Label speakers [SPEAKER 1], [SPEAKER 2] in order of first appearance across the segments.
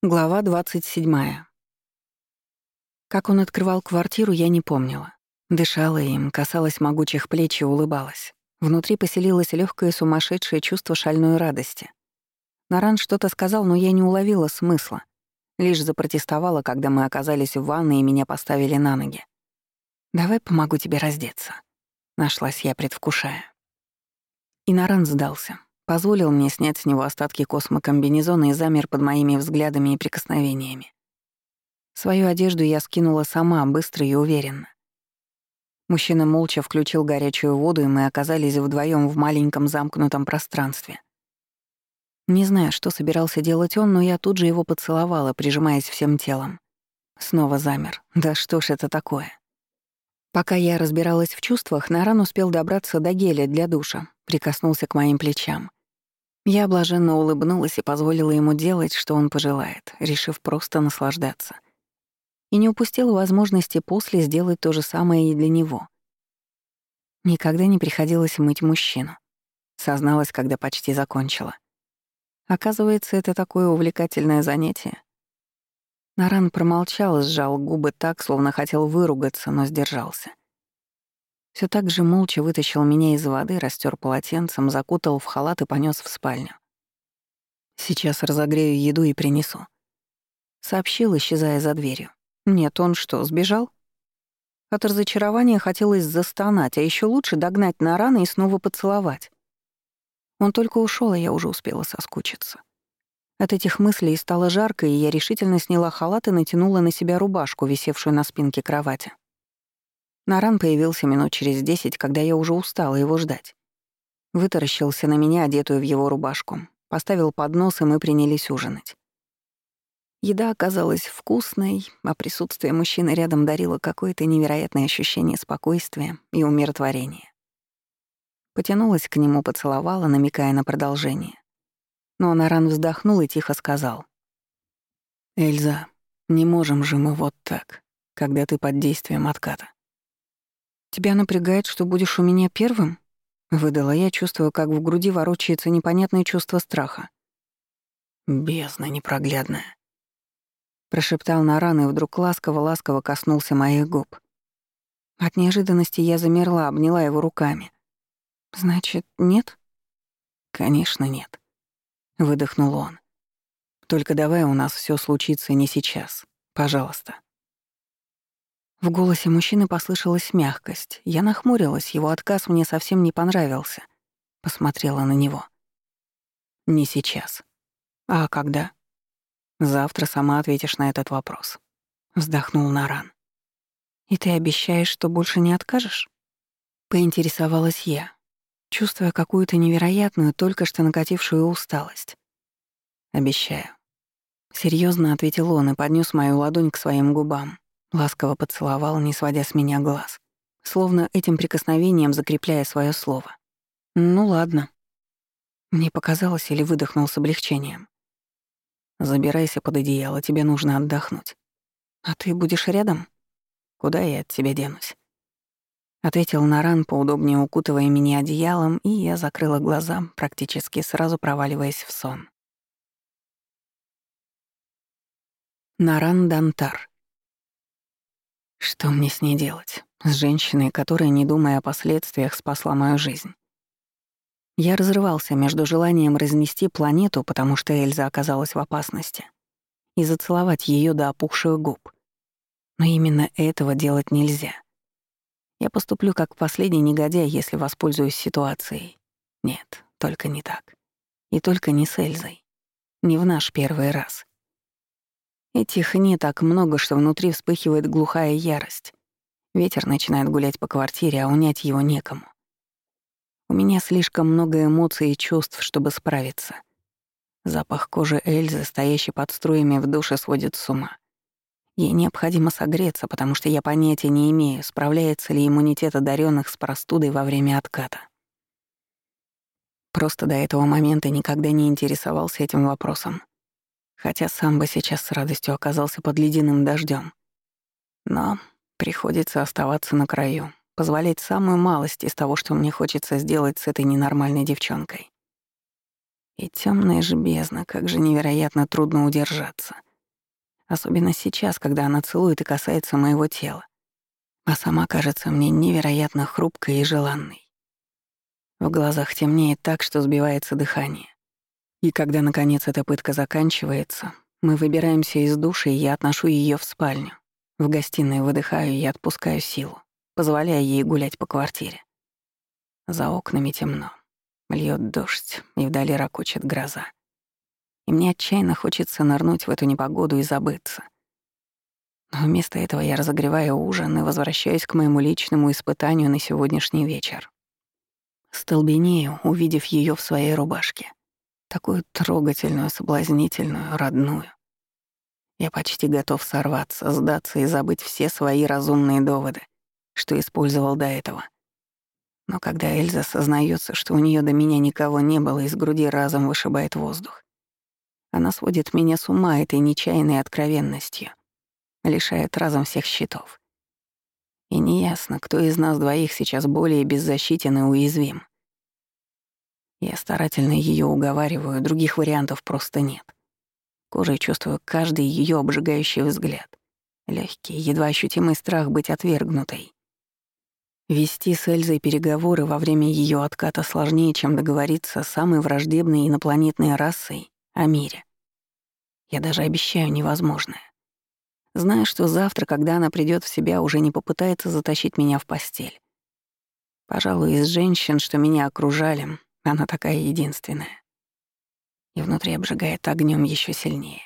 [SPEAKER 1] Глава 27. Как он открывал квартиру, я не помнила. Дышала им, касалась могучих плеч и улыбалась. Внутри поселилось легкое сумасшедшее чувство шальной радости. Наран что-то сказал, но я не уловила смысла. Лишь запротестовала, когда мы оказались в ванной и меня поставили на ноги. «Давай помогу тебе раздеться», — нашлась я, предвкушая. И Наран сдался. Позволил мне снять с него остатки космокомбинезона и замер под моими взглядами и прикосновениями. Свою одежду я скинула сама, быстро и уверенно. Мужчина молча включил горячую воду, и мы оказались вдвоем в маленьком замкнутом пространстве. Не знаю, что собирался делать он, но я тут же его поцеловала, прижимаясь всем телом. Снова замер. Да что ж это такое? Пока я разбиралась в чувствах, Наран успел добраться до геля для душа, прикоснулся к моим плечам. Я блаженно улыбнулась и позволила ему делать, что он пожелает, решив просто наслаждаться. И не упустила возможности после сделать то же самое и для него. Никогда не приходилось мыть мужчину. Созналась, когда почти закончила. Оказывается, это такое увлекательное занятие. Наран промолчал, сжал губы так, словно хотел выругаться, но сдержался. Все так же молча вытащил меня из воды, растер полотенцем, закутал в халат и понес в спальню. «Сейчас разогрею еду и принесу», — сообщил, исчезая за дверью. «Нет, он что, сбежал?» От разочарования хотелось застонать, а еще лучше догнать на раны и снова поцеловать. Он только ушел, а я уже успела соскучиться. От этих мыслей стало жарко, и я решительно сняла халат и натянула на себя рубашку, висевшую на спинке кровати. Наран появился минут через десять, когда я уже устала его ждать. Вытаращился на меня, одетую в его рубашку, поставил поднос, и мы принялись ужинать. Еда оказалась вкусной, а присутствие мужчины рядом дарило какое-то невероятное ощущение спокойствия и умиротворения. Потянулась к нему, поцеловала, намекая на продолжение. Но Наран вздохнул и тихо сказал. «Эльза, не можем же мы вот так, когда ты под действием отката. «Тебя напрягает, что будешь у меня первым?» — выдала я, чувствуя, как в груди ворочается непонятное чувство страха. «Бездна непроглядная», — прошептал Наран и вдруг ласково-ласково коснулся моих губ. От неожиданности я замерла, обняла его руками. «Значит, нет?» «Конечно, нет», — выдохнул он. «Только давай у нас все случится не сейчас. Пожалуйста». В голосе мужчины послышалась мягкость. Я нахмурилась, его отказ мне совсем не понравился. Посмотрела на него. «Не сейчас. А когда?» «Завтра сама ответишь на этот вопрос», — вздохнул Наран. «И ты обещаешь, что больше не откажешь?» Поинтересовалась я, чувствуя какую-то невероятную, только что накатившую усталость. «Обещаю». Серьезно ответил он и поднес мою ладонь к своим губам. Ласково поцеловал, не сводя с меня глаз, словно этим прикосновением закрепляя свое слово. «Ну ладно». Мне показалось или выдохнул с облегчением. «Забирайся под одеяло, тебе нужно отдохнуть. А ты будешь рядом? Куда я от тебя денусь?» Ответил Наран, поудобнее укутывая меня одеялом, и я закрыла глаза, практически сразу проваливаясь в сон. Наран Дантар. Что мне с ней делать? С женщиной, которая, не думая о последствиях, спасла мою жизнь. Я разрывался между желанием разнести планету, потому что Эльза оказалась в опасности, и зацеловать ее до опухших губ. Но именно этого делать нельзя. Я поступлю как последний негодяй, если воспользуюсь ситуацией. Нет, только не так. И только не с Эльзой. Не в наш первый раз. Этих не так много, что внутри вспыхивает глухая ярость. Ветер начинает гулять по квартире, а унять его некому. У меня слишком много эмоций и чувств, чтобы справиться. Запах кожи Эльзы, стоящей под струями в душе, сводит с ума. Ей необходимо согреться, потому что я понятия не имею, справляется ли иммунитет одаренных с простудой во время отката. Просто до этого момента никогда не интересовался этим вопросом хотя сам бы сейчас с радостью оказался под ледяным дождем. Но приходится оставаться на краю, позволять самую малость из того, что мне хочется сделать с этой ненормальной девчонкой. И темная же бездна, как же невероятно трудно удержаться — Особенно сейчас, когда она целует и касается моего тела. А сама кажется мне невероятно хрупкой и желанной. В глазах темнеет так, что сбивается дыхание. И когда, наконец, эта пытка заканчивается, мы выбираемся из души, и я отношу ее в спальню. В гостиной выдыхаю и отпускаю силу, позволяя ей гулять по квартире. За окнами темно. Льет дождь, и вдали ракочет гроза. И мне отчаянно хочется нырнуть в эту непогоду и забыться. Но вместо этого я разогреваю ужин и возвращаюсь к моему личному испытанию на сегодняшний вечер. Столбенею, увидев ее в своей рубашке. Такую трогательную, соблазнительную, родную. Я почти готов сорваться, сдаться и забыть все свои разумные доводы, что использовал до этого — но когда Эльза сознается, что у нее до меня никого не было, из груди разом вышибает воздух. Она сводит меня с ума этой нечаянной откровенностью, лишает разом всех счетов. И неясно, кто из нас двоих сейчас более беззащитен и уязвим. Я старательно ее уговариваю, других вариантов просто нет. Кожей чувствую каждый ее обжигающий взгляд. Легкий, едва ощутимый страх быть отвергнутой. Вести с Эльзой переговоры во время ее отката сложнее, чем договориться с самой враждебной инопланетной расой о мире. Я даже обещаю невозможное. Зная, что завтра, когда она придет в себя, уже не попытается затащить меня в постель. Пожалуй, из женщин, что меня окружали, она такая единственная. И внутри обжигает огнем еще сильнее.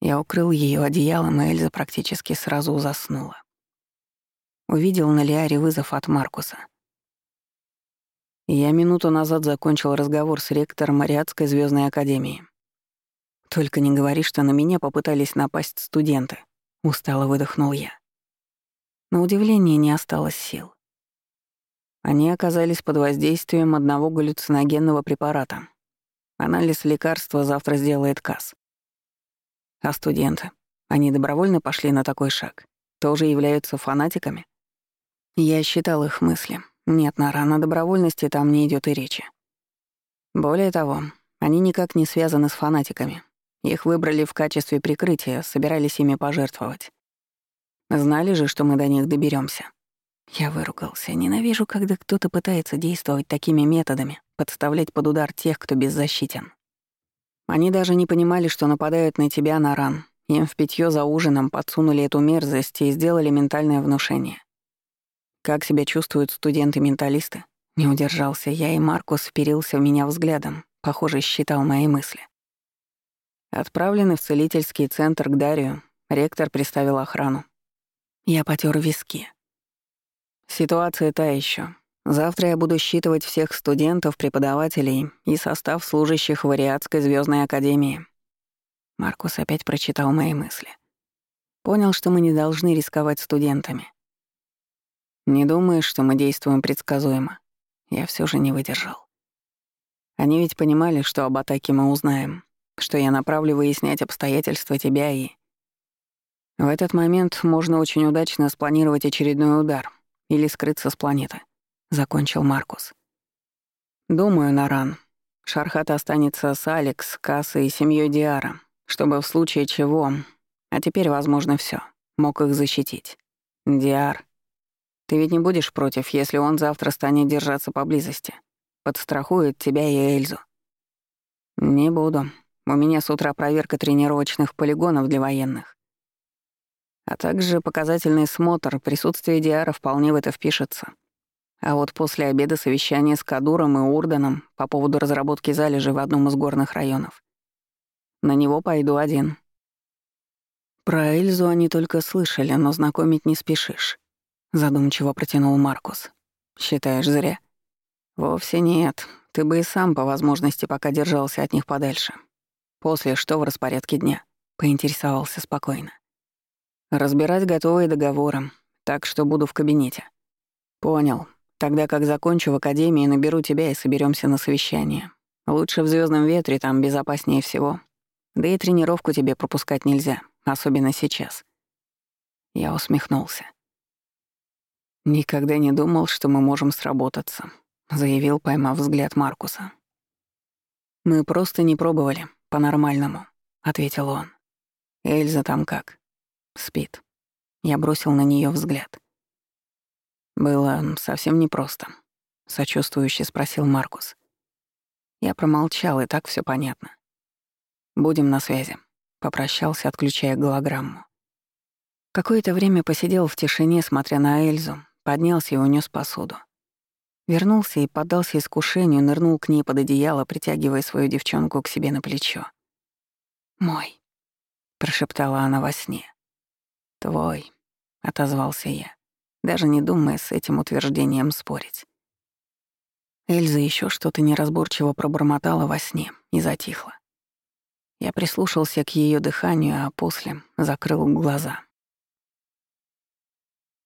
[SPEAKER 1] Я укрыл ее одеялом, и Эльза практически сразу заснула. Увидел на Лиаре вызов от Маркуса. Я минуту назад закончил разговор с ректором Мариатской звездной академии. Только не говори, что на меня попытались напасть студенты. Устало выдохнул я. На удивление не осталось сил. Они оказались под воздействием одного галлюциногенного препарата. Анализ лекарства завтра сделает КАС. А студенты? Они добровольно пошли на такой шаг? Тоже являются фанатиками? Я считал их мысли. Нет, Нара, на добровольности там не идет и речи. Более того, они никак не связаны с фанатиками. Их выбрали в качестве прикрытия, собирались ими пожертвовать. Знали же, что мы до них доберемся. Я выругался. Ненавижу, когда кто-то пытается действовать такими методами, подставлять под удар тех, кто беззащитен. Они даже не понимали, что нападают на тебя, Наран. Им в питье за ужином подсунули эту мерзость и сделали ментальное внушение. Как себя чувствуют студенты-менталисты? Не удержался я, и Маркус вперился в меня взглядом, похоже, считал мои мысли. Отправлены в целительский центр к Дарию, ректор приставил охрану. Я потер виски. Ситуация та еще. Завтра я буду считывать всех студентов, преподавателей и состав служащих в Ариадской звездной академии. Маркус опять прочитал мои мысли. Понял, что мы не должны рисковать студентами. Не думаешь, что мы действуем предсказуемо? Я все же не выдержал. Они ведь понимали, что об атаке мы узнаем, что я направлю выяснять обстоятельства тебя и... В этот момент можно очень удачно спланировать очередной удар или скрыться с планеты, — закончил Маркус. Думаю, Наран. Шархат останется с Алекс, Кассой и семьей Диара, чтобы в случае чего... А теперь, возможно, все. Мог их защитить. Диар ты ведь не будешь против, если он завтра станет держаться поблизости? Подстрахует тебя и Эльзу. Не буду. У меня с утра проверка тренировочных полигонов для военных. А также показательный смотр, присутствие Диара вполне в это впишется. А вот после обеда совещание с Кадуром и Урданом по поводу разработки залежи в одном из горных районов. На него пойду один. Про Эльзу они только слышали, но знакомить не спешишь. Задумчиво протянул Маркус. Считаешь зря? Вовсе нет. Ты бы и сам по возможности пока держался от них подальше. После что в распорядке дня? Поинтересовался спокойно. Разбирать готовые договоры, так что буду в кабинете. Понял. Тогда как закончу в академии, наберу тебя и соберемся на совещание. Лучше в звездном ветре, там безопаснее всего. Да и тренировку тебе пропускать нельзя, особенно сейчас. Я усмехнулся. «Никогда не думал, что мы можем сработаться», — заявил, поймав взгляд Маркуса. «Мы просто не пробовали, по-нормальному», — ответил он. Эльза там как? Спит. Я бросил на нее взгляд. Было совсем непросто. Сочувствующе спросил Маркус. Я промолчал, и так все понятно. Будем на связи. Попрощался, отключая голограмму. Какое-то время посидел в тишине, смотря на Эльзу, поднялся и унес посуду. Вернулся и поддался искушению, нырнул к ней под одеяло, притягивая свою девчонку к себе на плечо. «Мой», — прошептала она во сне. «Твой», — отозвался я, даже не думая с этим утверждением спорить. Эльза еще что-то неразборчиво пробормотала во сне и затихла. Я прислушался к ее дыханию, а после закрыл глаза.